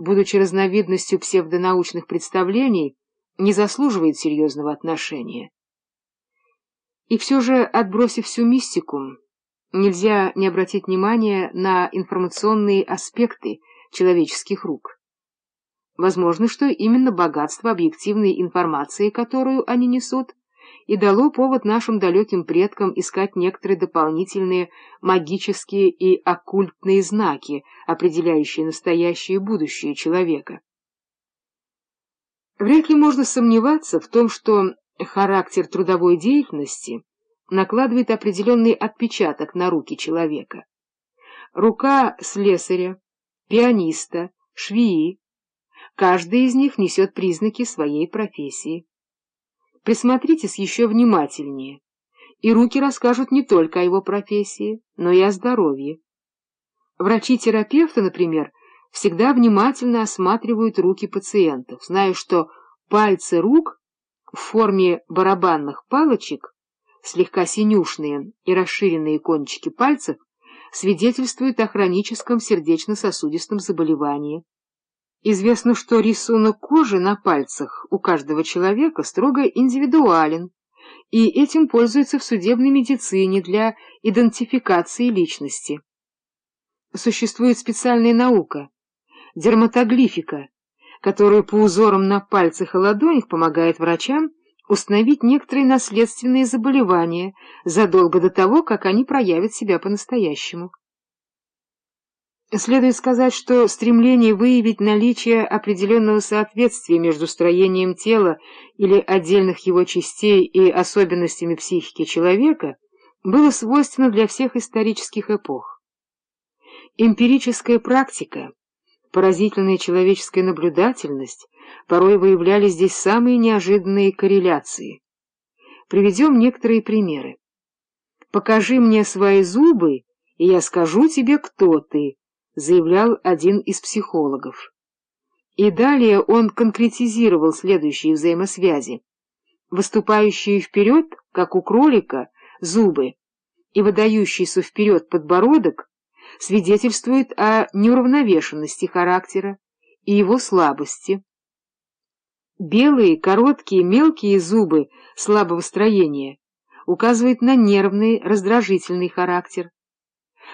будучи разновидностью псевдонаучных представлений, не заслуживает серьезного отношения. И все же, отбросив всю мистику, нельзя не обратить внимания на информационные аспекты человеческих рук. Возможно, что именно богатство объективной информации, которую они несут, и дало повод нашим далеким предкам искать некоторые дополнительные магические и оккультные знаки, определяющие настоящее и будущее человека. Вряд ли можно сомневаться в том, что характер трудовой деятельности накладывает определенный отпечаток на руки человека. Рука слесаря, пианиста, швеи, каждый из них несет признаки своей профессии. Присмотритесь еще внимательнее, и руки расскажут не только о его профессии, но и о здоровье. Врачи-терапевты, например, всегда внимательно осматривают руки пациентов, зная, что пальцы рук в форме барабанных палочек, слегка синюшные и расширенные кончики пальцев, свидетельствуют о хроническом сердечно-сосудистом заболевании. Известно, что рисунок кожи на пальцах у каждого человека строго индивидуален, и этим пользуются в судебной медицине для идентификации личности. Существует специальная наука — дерматоглифика, которая по узорам на пальцах и ладонях помогает врачам установить некоторые наследственные заболевания задолго до того, как они проявят себя по-настоящему. Следует сказать, что стремление выявить наличие определенного соответствия между строением тела или отдельных его частей и особенностями психики человека было свойственно для всех исторических эпох. Эмпирическая практика, поразительная человеческая наблюдательность порой выявляли здесь самые неожиданные корреляции. Приведем некоторые примеры. «Покажи мне свои зубы, и я скажу тебе, кто ты», заявлял один из психологов. И далее он конкретизировал следующие взаимосвязи. Выступающие вперед, как у кролика, зубы и выдающийся вперед подбородок свидетельствуют о неуравновешенности характера и его слабости. Белые, короткие, мелкие зубы слабого строения указывают на нервный, раздражительный характер.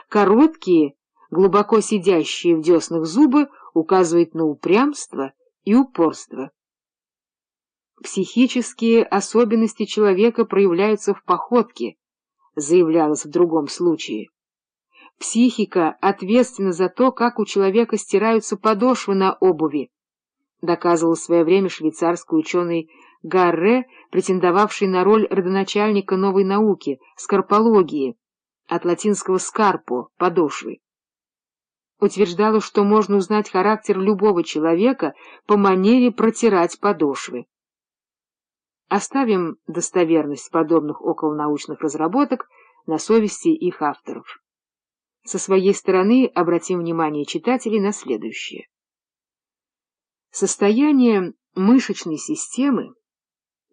Короткие, глубоко сидящие в деснах зубы указывают на упрямство и упорство. Психические особенности человека проявляются в походке, заявлялось в другом случае. Психика ответственна за то, как у человека стираются подошвы на обуви, доказывал в свое время швейцарский ученый Гарре, претендовавший на роль родоначальника новой науки — скарпологии, от латинского «скарпо» — подошвы утверждала, что можно узнать характер любого человека по манере протирать подошвы. Оставим достоверность подобных околонаучных разработок на совести их авторов. Со своей стороны обратим внимание читателей на следующее. Состояние мышечной системы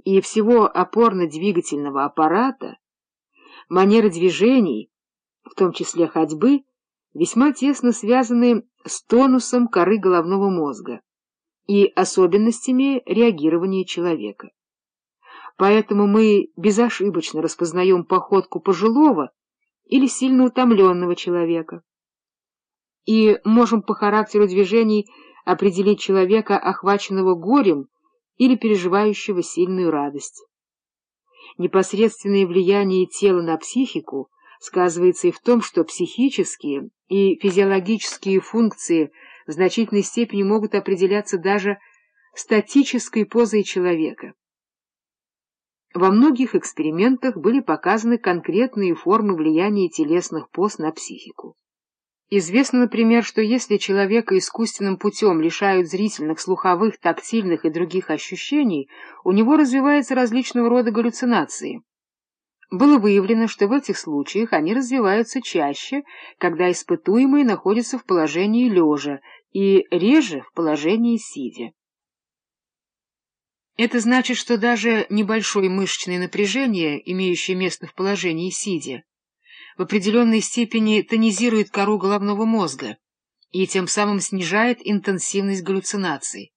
и всего опорно-двигательного аппарата, манера движений, в том числе ходьбы, весьма тесно связаны с тонусом коры головного мозга и особенностями реагирования человека. Поэтому мы безошибочно распознаем походку пожилого или сильно утомленного человека и можем по характеру движений определить человека, охваченного горем или переживающего сильную радость. Непосредственное влияние тела на психику сказывается и в том, что психические и физиологические функции в значительной степени могут определяться даже статической позой человека. Во многих экспериментах были показаны конкретные формы влияния телесных поз на психику. Известно, например, что если человека искусственным путем лишают зрительных, слуховых, тактильных и других ощущений, у него развиваются различного рода галлюцинации. Было выявлено, что в этих случаях они развиваются чаще, когда испытуемые находятся в положении лежа и реже в положении сидя. Это значит, что даже небольшое мышечное напряжение, имеющее место в положении сидя, в определенной степени тонизирует кору головного мозга и тем самым снижает интенсивность галлюцинаций.